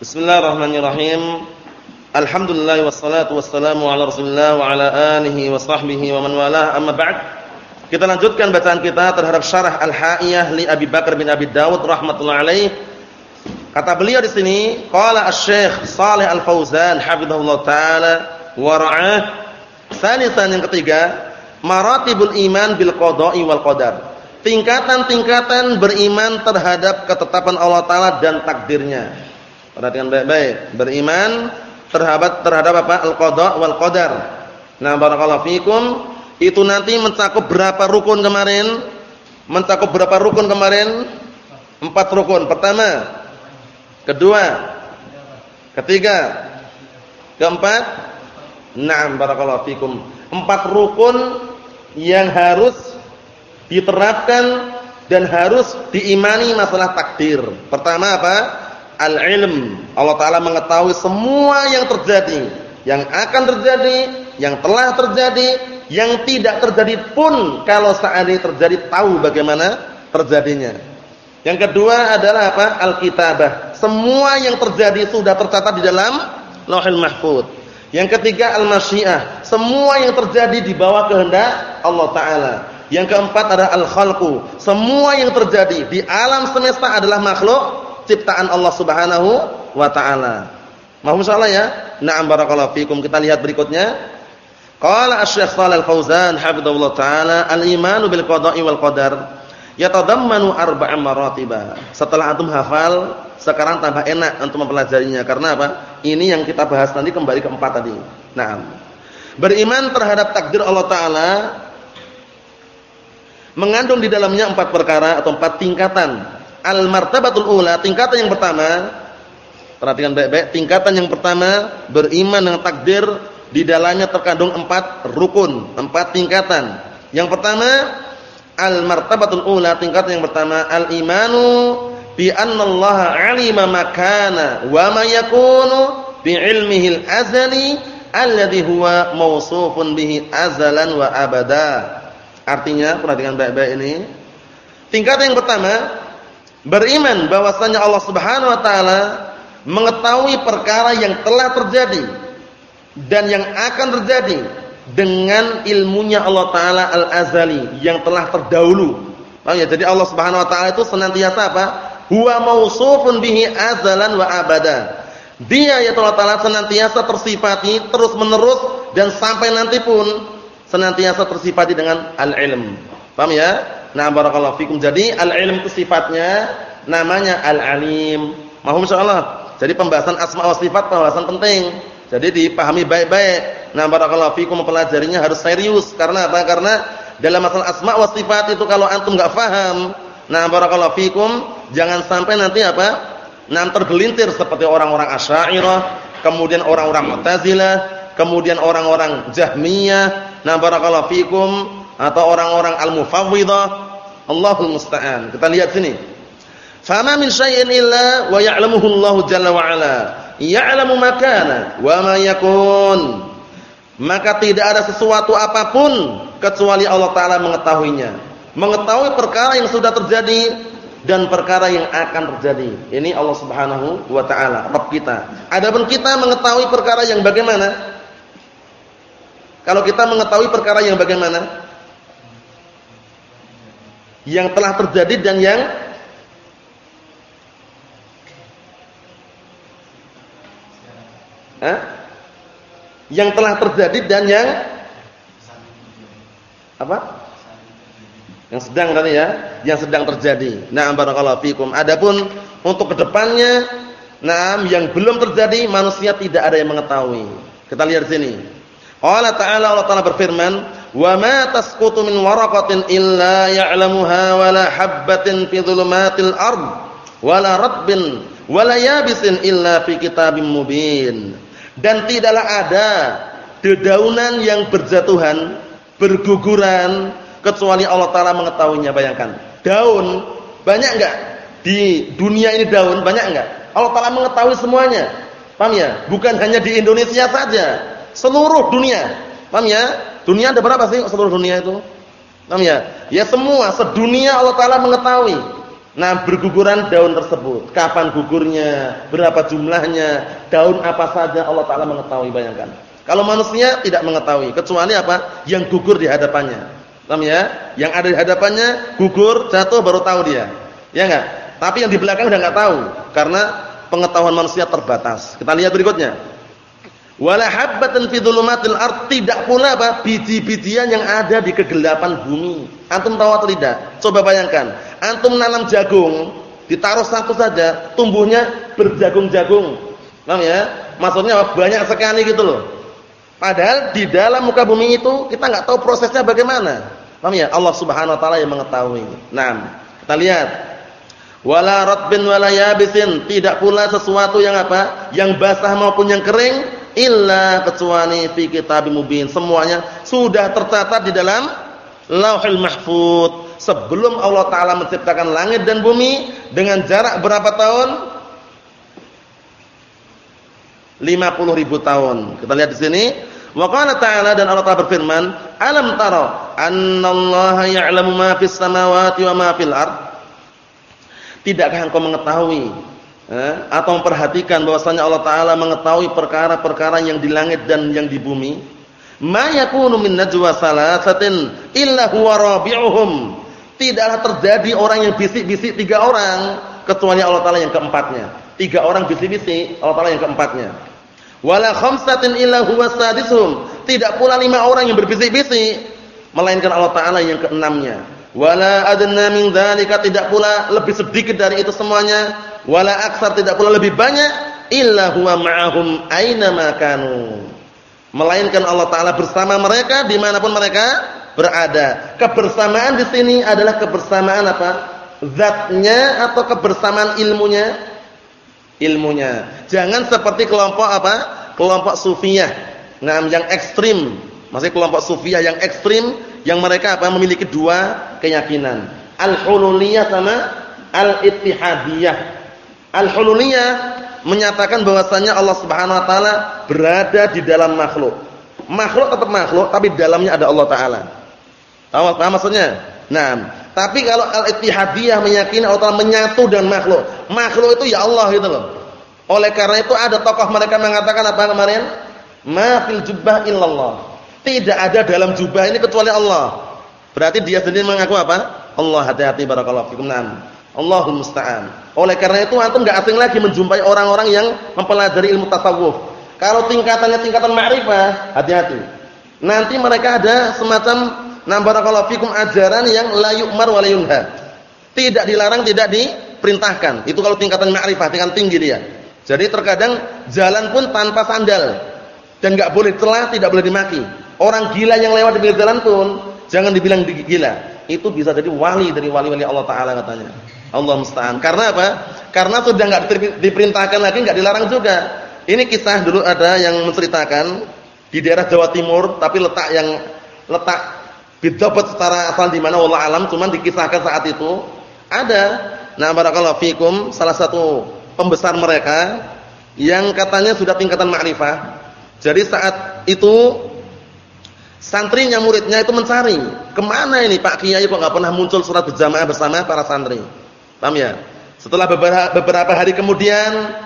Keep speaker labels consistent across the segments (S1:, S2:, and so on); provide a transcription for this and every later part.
S1: Bismillahirrahmanirrahim. Alhamdulillah wassalatu wassalamu ala Rasulillah wa ala alihi wa sahbihi wa man walah. Amma ba'd. Kita lanjutkan bacaan kita terhadap syarah Al-Ha'iyah li Abi Bakar bin Abi Dawud rahimatullah alaih. Kata beliau di sini, qala Asy-Syaikh Shalih Al-Fauzan hafizahullah taala wa ra'ah. Salisan yang ketiga, maratibul iman bil qada'i wal qadar. Tingkatan-tingkatan beriman terhadap ketetapan Allah taala dan takdirnya. Perhatikan baik-baik. Beriman terhadap terhadap apa? Al-qada wal qadar. Nah, barakallahu fikum. Itu nanti mencakup berapa rukun kemarin? Mencakup berapa rukun kemarin? Empat rukun. Pertama, kedua, ketiga, keempat. Naam barakallahu fikum. Empat rukun yang harus diterapkan dan harus diimani masalah takdir. Pertama apa? Al-ilm. Allah taala mengetahui semua yang terjadi, yang akan terjadi, yang telah terjadi, yang tidak terjadi pun kalau seandainya terjadi tahu bagaimana terjadinya. Yang kedua adalah apa? Al-kitabah. Semua yang terjadi sudah tercatat di dalam Lauhul Mahfuz. Yang ketiga al-masyiah. Semua yang terjadi di bawah kehendak Allah taala. Yang keempat adalah al-khalqu. Semua yang terjadi di alam semesta adalah makhluk ciptaan Allah Subhanahu wa taala. Mohon salah ya. Na'am barakallahu fikum. Kita lihat berikutnya. Qala Asy-Syaikh Shalal Fauzan hafizahullah taala, al-imanu bil qada'i wal qadar yatadammanu arba'a maratiba. Setelah antum hafal, sekarang tambah enak untuk mempelajarinya karena apa? Ini yang kita bahas nanti kembali ke empat tadi. Naam. Beriman terhadap takdir Allah taala mengandung di dalamnya empat perkara atau empat tingkatan Al-martabatul ula, tingkatan yang pertama, perhatikan baik-baik, tingkatan yang pertama beriman dengan takdir di dalamnya terkandung empat rukun, empat tingkatan. Yang pertama, al-martabatul ula, tingkatan yang pertama, al-imanu bi anna Allah 'alima makana wa ma yakunu bi ilmihi al-azali alladhi huwa mawsufun bihi azalan wa abada. Artinya, perhatikan baik-baik ini. Tingkatan yang pertama, Beriman bahwasanya Allah Subhanahu wa taala mengetahui perkara yang telah terjadi dan yang akan terjadi dengan ilmunya Allah taala al-azali yang telah terdahulu. Paham ya? Jadi Allah Subhanahu wa taala itu senantiasa apa? Huwa mausufun bihi azalan wa abada. Dia ya Allah taala senantiasa tersifati terus-menerus dan sampai nanti pun senantiasa tersifati dengan al-ilm. Paham ya? Nah, barakallahu fikum. Jadi al-ilm itu sifatnya namanya al-alim. Mohon insyaallah. Jadi pembahasan asma wa sifat pembahasan penting. Jadi dipahami baik-baik. Nah, barakallahu fikum mempelajarinya harus serius. Karena apa? Karena dalam masalah asma wa sifat itu kalau antum enggak paham, nah barakallahu fikum, jangan sampai nanti apa? Nah, tergelintir seperti orang-orang Asy'ariyah, kemudian orang-orang Mu'tazilah, kemudian orang-orang Jahmiyah. Nah, barakallahu fikum atau orang-orang al-mufawwidah Allahul musta'an. Kita lihat sini. Fama min syai'in illa wa ya'lamuhu Allah jalla wa ala. Ya'lamu makana wa ma yakun. Maka tidak ada sesuatu apa pun kecuali Allah taala mengetahuinya. Mengetahui perkara yang sudah terjadi dan perkara yang akan terjadi. Ini Allah Subhanahu wa taala Rabb kita. Adapun kita mengetahui perkara yang bagaimana? Kalau kita mengetahui perkara yang bagaimana yang telah terjadi dan yang Hah? yang telah terjadi dan yang apa? Yang sedang tadi ya, yang sedang terjadi. Na'am barakallahu fikum. Adapun untuk ke depannya, na'am yang belum terjadi manusia tidak ada yang mengetahui. Kita lihat sini. Allah Ta'ala Allah Ta'ala berfirman, wa ma tasqutu min waraqatin illa ya'lamuha wa la habbatin fi dhulumatil ard wa la ratbin wa la yabisin illa fi kitabim mubin. Dan tidaklah ada dedaunan yang berjatuhan berguguran kecuali Allah taala mengetahuinya. Bayangkan daun banyak enggak di dunia ini daun banyak enggak Allah taala mengetahui semuanya. Paham ya? Bukan hanya di Indonesia saja seluruh dunia. Paham ya Dunia ada berapa sih seluruh dunia itu? Paham ya? Ya semua sedunia Allah taala mengetahui. Nah, berguguran daun tersebut. Kapan gugurnya, berapa jumlahnya, daun apa saja Allah taala mengetahui, bayangkan. Kalau manusia tidak mengetahui, kecuali apa? Yang gugur di hadapannya. Paham ya? Yang ada di hadapannya gugur, jatuh baru tahu dia. Ya enggak? Tapi yang di belakang udah enggak tahu karena pengetahuan manusia terbatas. Kita lihat berikutnya. Wala habbatan fi dhulumatil ard tidak pula apa biji-bijian yang ada di kegelapan bumi. Antum tahu atau tidak? Coba bayangkan, antum nanam jagung, ditaruh satu saja, tumbuhnya berjagung-jagung. Paham ya? Maksudnya banyak sekali gitu loh. Padahal di dalam muka bumi itu kita enggak tahu prosesnya bagaimana. Paham ya? Allah Subhanahu wa taala yang mengetahui. Nah, kita lihat. Wala ratbin wala yabisin, tidak pula sesuatu yang apa? Yang basah maupun yang kering illa kecuali fi kitabim mubin. Semuanya sudah tercatat di dalam Lauhul Mahfuz. Sebelum Allah taala menciptakan langit dan bumi dengan jarak berapa tahun? 50 ribu tahun. Kita lihat di sini. Wa qala ta'ala dan Allah Ta'ala berfirman, "Alam tara annallaha ya'lamu ma fis samawati wa ma fil ard?" Tidakkah engkau mengetahui eh, atau memperhatikan bahwasanya Allah taala mengetahui perkara-perkara yang di langit dan yang di bumi. Ma yakunu min najwa salasatin illa huwa rabi'uhum. Tidaklah terjadi orang yang bisik-bisik tiga orang kecuali Allah taala yang keempatnya. Tiga orang bisik-bisik Allah taala yang keempatnya. Wala khamsatin illa huwa sadisuhum. Tidak pula lima orang yang berbisik-bisik melainkan Allah taala yang keenamnya. Wala adna min dzalika tidak pula lebih sedikit dari itu semuanya wala aksar tidak pula lebih banyak illa huwa ma'ahum aina ma kanu. Melainkan Allah taala bersama mereka di mana pun mereka berada. Kebersamaan di sini adalah kebersamaan apa? Zatnya atau kebersamaan ilmunya? Ilmunya. Jangan seperti kelompok apa? Kelompok sufiyah. Nah yang ekstrim. Masih kelompok sufiyah yang ekstrim yang mereka apa? Memiliki dua keyakinan. Al-hululiyah sama al-ittihadiyah Al-Hululiyah menyatakan bahwasanya Allah Subhanahu wa taala berada di dalam makhluk. Makhluk tetap makhluk tapi dalamnya ada Allah taala. Tahu apa maksudnya? Nah, tapi kalau Al-Ittihadiyah meyakini Allah taala menyatu dengan makhluk. Makhluk itu ya Allah gitu loh. Oleh karena itu ada tokoh mereka mengatakan apa kemarin? Ma fil jubbah illallah. Tidak ada dalam jubah ini kecuali Allah. Berarti dia sendiri mengaku apa? Allah hati-hati barakallahu fikum. Allahul musta'an. Oleh karena itu antum enggak asing lagi menjumpai orang-orang yang mempelajari ilmu tasawuf. Kalau tingkatannya tingkatan ma'rifah, hati-hati. Nanti mereka ada semacam nambarakallahu fikum ajaran yang la yu'mar wa la. Tidak dilarang, tidak diperintahkan. Itu kalau tingkatan ma'rifah, tingkatan tinggi dia. Jadi terkadang jalan pun tanpa sandal dan enggak boleh celah, tidak boleh dimaki. Orang gila yang lewat di pinggir jalan pun jangan dibilang gila. Itu bisa jadi wali dari wali-wali Allah taala katanya. Allah musta'an. Karena apa? Karena sudah enggak diperintahkan lagi, enggak dilarang juga. Ini kisah dulu ada yang menceritakan di daerah Jawa Timur, tapi letak yang letak bidabat secara asal di mana Allah alam, cuman dikisahkan saat itu ada. Nah, barakallahu fikum, salah satu pembesar mereka yang katanya sudah tingkatan ma'rifah. Jadi saat itu santrinya muridnya itu mencari, ke mana ini Pak Kiai kok enggak pernah muncul surat berjamaah bersama para santri. Paham ya? Setelah beberapa hari kemudian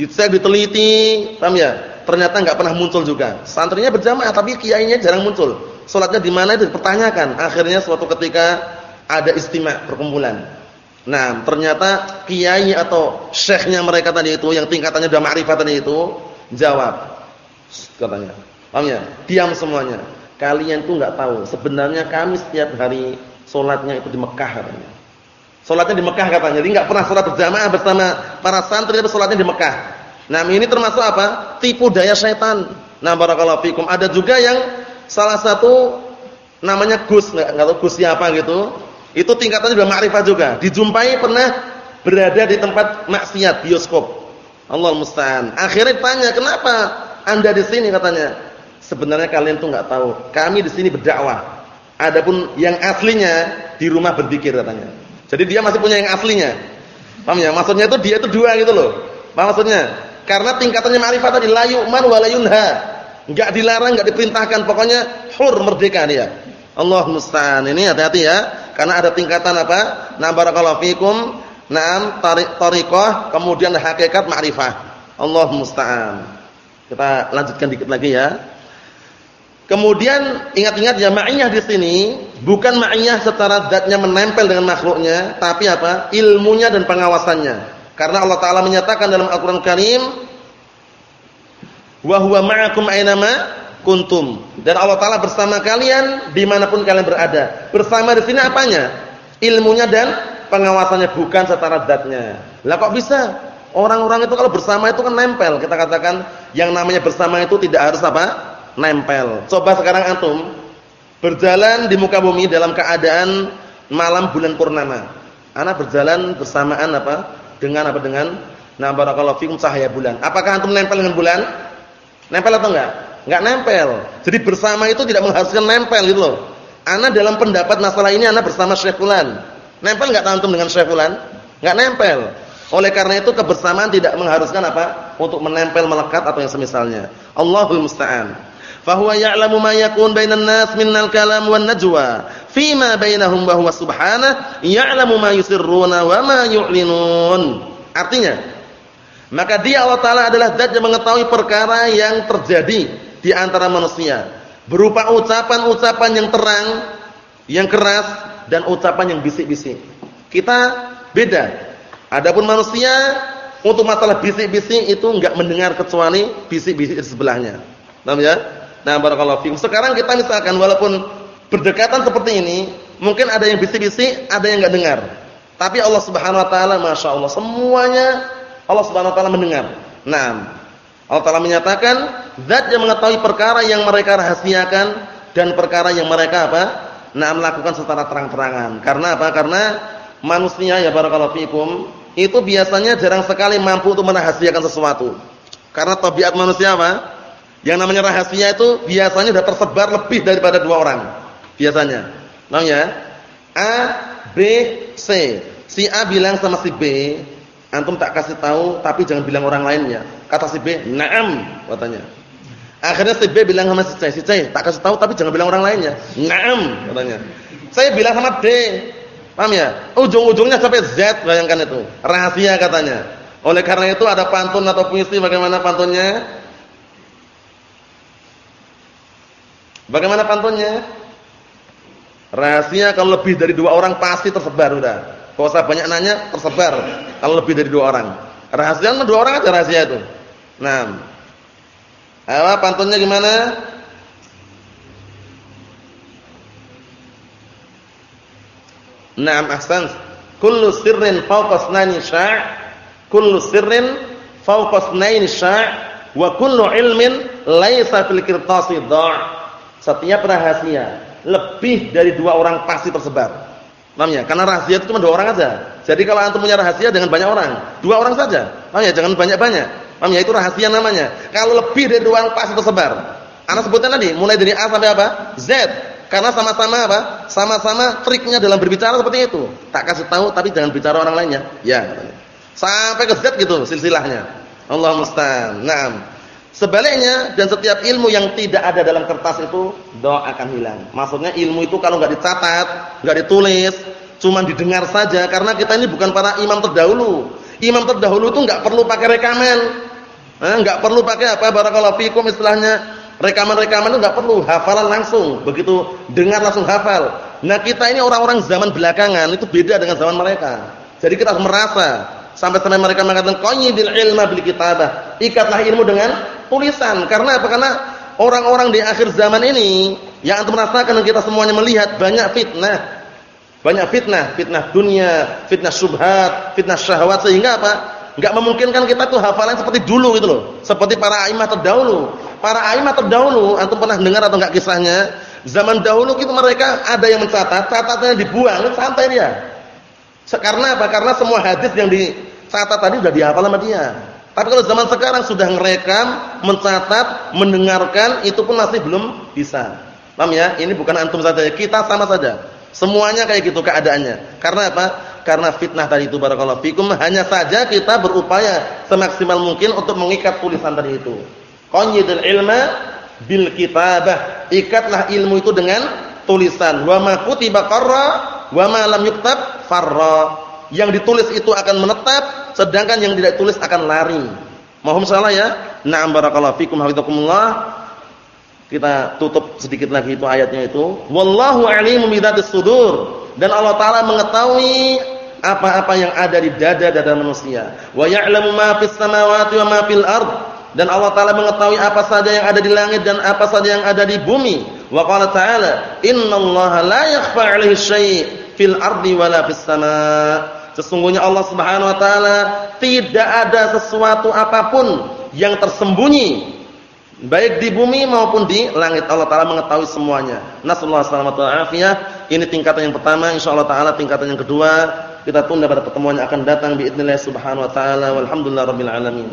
S1: dicek diteliti, paham ya? Ternyata enggak pernah muncul juga. Santrinya berjamaah tapi kiainya jarang muncul. Salatnya di mana itu dipertanyakan. Akhirnya suatu ketika ada istimewa perkumpulan. Nah, ternyata kiai atau syekhnya mereka tadi itu yang tingkatannya sudah ma'rifat tadi itu jawab katanya. Paham ya? Diam semuanya. Kalian tuh enggak tahu sebenarnya kami setiap hari salatnya itu di Mekah katanya. Salatnya di Mekah katanya. Jadi enggak pernah salat berjamaah bersama para santri tapi salatnya di Mekah. Nah, ini termasuk apa? Tipu daya syaitan. Nah, barakallahu fikum. Ada juga yang salah satu namanya Gus, enggak tahu Gus siapa gitu. Itu tingkatannya sudah ma'rifah juga. Dijumpai pernah berada di tempat maksiat, bioskop. Allah musta'an. Akhirnya tanya, "Kenapa Anda di sini?" katanya. Sebenarnya kalian tuh enggak tahu. Kami di sini berdakwah. Adapun yang aslinya di rumah berzikir katanya. Jadi dia masih punya yang aslinya. Paham ya? Maksudnya itu dia itu dua gitu loh. Paham maksudnya? Karena tingkatannya ma'rifat tadi la yu'man wa la yunha. Enggak dilarang, enggak diperintahkan, pokoknya hur merdeka dia. Allah musta'an. Ini hati-hati ya. Karena ada tingkatan apa? Na barakallahu fikum Naam, tariqah, kemudian hakikat ma'rifah. Allah musta'an. Kita lanjutkan dikit lagi ya. Kemudian ingat-ingat ya ma'iyah di sini bukan ma'iyah secara zatnya menempel dengan makhluknya, tapi apa? ilmunya dan pengawasannya. Karena Allah taala menyatakan dalam Al-Qur'an Karim, "Wa huwa ma'akum aynama kuntum." Dan Allah taala bersama kalian di mana pun kalian berada. Bersama di sini apanya? Ilmunya dan pengawasannya bukan secara zatnya. Lah kok bisa? Orang-orang itu kalau bersama itu kan nempel. Kita katakan yang namanya bersama itu tidak harus apa? Nempel. Coba sekarang antum berjalan di muka bumi dalam keadaan malam bulan purnama. Ana berjalan bersamaan apa? Dengan apa dengan nah barakallahu fikum cahaya bulan. Apakah antum nempel dengan bulan? Nempel atau enggak? Enggak nempel. Jadi bersama itu tidak mengharuskan nempel gitu loh. Ana dalam pendapat masalah ini ana bersama Syekh Fulan. Nempel enggak antum dengan Syekh Fulan? Enggak nempel. Oleh karena itu kebersamaan tidak mengharuskan apa? Untuk menempel melekat atau yang semisalnya. Allahul musta'an fahuwa ya'lamu ma yakun bainan nas minnal kalam wan najwa. Fima bainahum wa huwa subhanahu ya'lamu ma yusirruna wa ma yu'linun. Artinya maka dia Allah taala adalah zat yang mengetahui perkara yang terjadi di antara manusia. Berupa ucapan-ucapan yang terang yang keras dan ucapan yang bisik-bisik. Kita beda. Adapun manusia untuk masalah bisik-bisik itu enggak mendengar kecuali bisik-bisik di sebelahnya. Paham ya Nah, barakallahu fiikum. Sekarang kita misalkan walaupun berdekatan seperti ini, mungkin ada yang bisik-bisik, ada yang enggak dengar. Tapi Allah Subhanahu wa taala Masya Allah semuanya Allah Subhanahu wa taala mendengar. Nah, Allah taala menyatakan zat yang mengetahui perkara yang mereka rahasiakan dan perkara yang mereka apa? Nah, melakukan secara terang-terangan. Karena apa? Karena manusia ya barakallahu fiikum itu biasanya jarang sekali mampu untuk merahasiakan sesuatu. Karena tabiat manusia apa? Yang namanya rahasia itu biasanya sudah tersebar lebih daripada dua orang. Biasanya. Namanya A, B, C. Si A bilang sama si B, antum tak kasih tahu tapi jangan bilang orang lainnya. Kata si B, "Na'am," katanya. Akhirnya si B bilang sama si C, si C tak kasih tahu tapi jangan bilang orang lainnya. "Na'am," katanya. Saya bilang sama D. Paham ya? Ujung-ujungnya sampai Z, bayangkan itu. Rahasia katanya. Oleh karena itu ada pantun atau puisi bagaimana pantunnya? Bagaimana pantunnya? Rahasia kalau lebih dari dua orang pasti tersebar udah. Kalau usah banyak nanya, tersebar. Kalau lebih dari dua orang. Rahasia kan dua orang aja rahasia itu. Nah. Ayo pantunnya gimana? Naam ahsan. Kullu sirrin fawqa isnaini sya' kullu sirrin fawqa isnaini sya' wa kullu ilmin laisa fil qirtasi dha'. Setiap rahasia lebih dari dua orang pasti tersebar. Namanya, karena rahasia itu cuma dua orang aja. Jadi kalau antum punya rahasia dengan banyak orang, dua orang saja. Namanya, jangan banyak-banyak. Namanya itu rahasia namanya. Kalau lebih dari dua orang pasti tersebar. Anak sebutkan tadi, mulai dari A sampai apa? Z. Karena sama-sama apa? Sama-sama triknya dalam berbicara seperti itu. Tak kasih tahu tapi jangan bicara orang lainnya. Ya, Sampai ke Z gitu silsilahnya. Allah musta'an. Naam. Sebaliknya dan setiap ilmu yang tidak ada dalam kertas itu doa akan hilang. Maksudnya ilmu itu kalau nggak dicatat, nggak ditulis, cuma didengar saja karena kita ini bukan para imam terdahulu. Imam terdahulu itu nggak perlu pakai rekaman. Eh, nggak perlu pakai apa barakallahu fikum istilahnya rekaman-rekaman itu nggak perlu, hafalan langsung. Begitu dengar langsung hafal. Nah, kita ini orang-orang zaman belakangan itu beda dengan zaman mereka. Jadi kita harus merasa sampai-sampai mereka mengatakan qayyidil ilma bil kitabah. Ikatlah ilmu dengan tulisan. Karena apa? Karena orang-orang di akhir zaman ini yang antum merasakan dan kita semuanya melihat banyak fitnah. Banyak fitnah, fitnah dunia, fitnah syubhat, fitnah syahwat sehingga apa? Enggak memungkinkan kita tuh hafalan seperti dulu gitu loh. Seperti para aimah terdahulu. Para aimah terdahulu, antum pernah dengar atau enggak kisahnya? Zaman dahulu itu mereka ada yang mencatat, catatannya dibuang, santai dia. Karena apa? Karena semua hadis yang dicatat tadi sudah dihafal sama dia. Tapi kalau zaman sekarang sudah ngerekam, mencatat, mendengarkan, itu pun masih belum bisa. Paham ya? Ini bukan antum saja, kita sama saja. Semuanya kayak gitu keadaannya. Karena apa? Karena fitnah tadi itu barakallahu fikum, hanya saja kita berupaya semaksimal mungkin untuk mengikat tulisan tadi itu. Qanyidul ilma bil kitabah. Ikatlah ilmu itu dengan tulisan. Wa ma kutiba qarra wa ma lam yuktab farra. Yang ditulis itu akan menetap, sedangkan yang tidak ditulis akan lari. Mohon salah ya. Na'am barakallahu fikum hafizakumullah. Kita tutup sedikit lagi itu ayatnya itu. Wallahu alimu bidzatis sudur. Dan Allah taala mengetahui apa-apa yang ada di dada-dada manusia. Wa ya'lamu ma fis samawati wa ma fil ard. Dan Allah taala mengetahui apa saja yang ada di langit dan apa saja yang ada di bumi. Wa qala ta'ala, "Innallaha la yakhfa 'alaihi syai' fil ardi wala fis sama'." Sesungguhnya Allah Subhanahu wa taala tidak ada sesuatu apa pun yang tersembunyi baik di bumi maupun di langit. Allah taala mengetahui semuanya. Nasallahu salamatu afiyah. Ini tingkatan yang pertama, insyaallah taala tingkatan yang kedua kita tunda pada pertemuan yang akan datang biidznillah subhanahu wa taala walhamdulillahirabbil alamin.